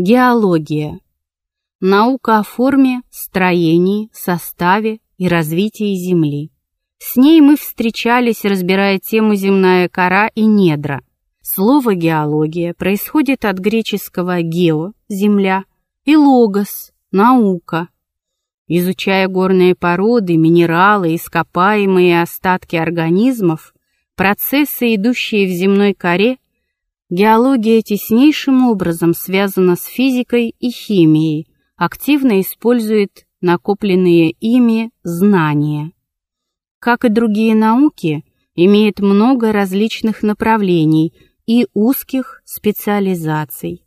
Геология. Наука о форме, строении, составе и развитии Земли. С ней мы встречались, разбирая тему «Земная кора» и «Недра». Слово «геология» происходит от греческого «гео» — «земля» и «логос» — «наука». Изучая горные породы, минералы, ископаемые остатки организмов, процессы, идущие в земной коре, геология теснейшим образом связана с физикой и химией, активно использует накопленные ими знания. Как и другие науки, имеет много различных направлений и узких специализаций.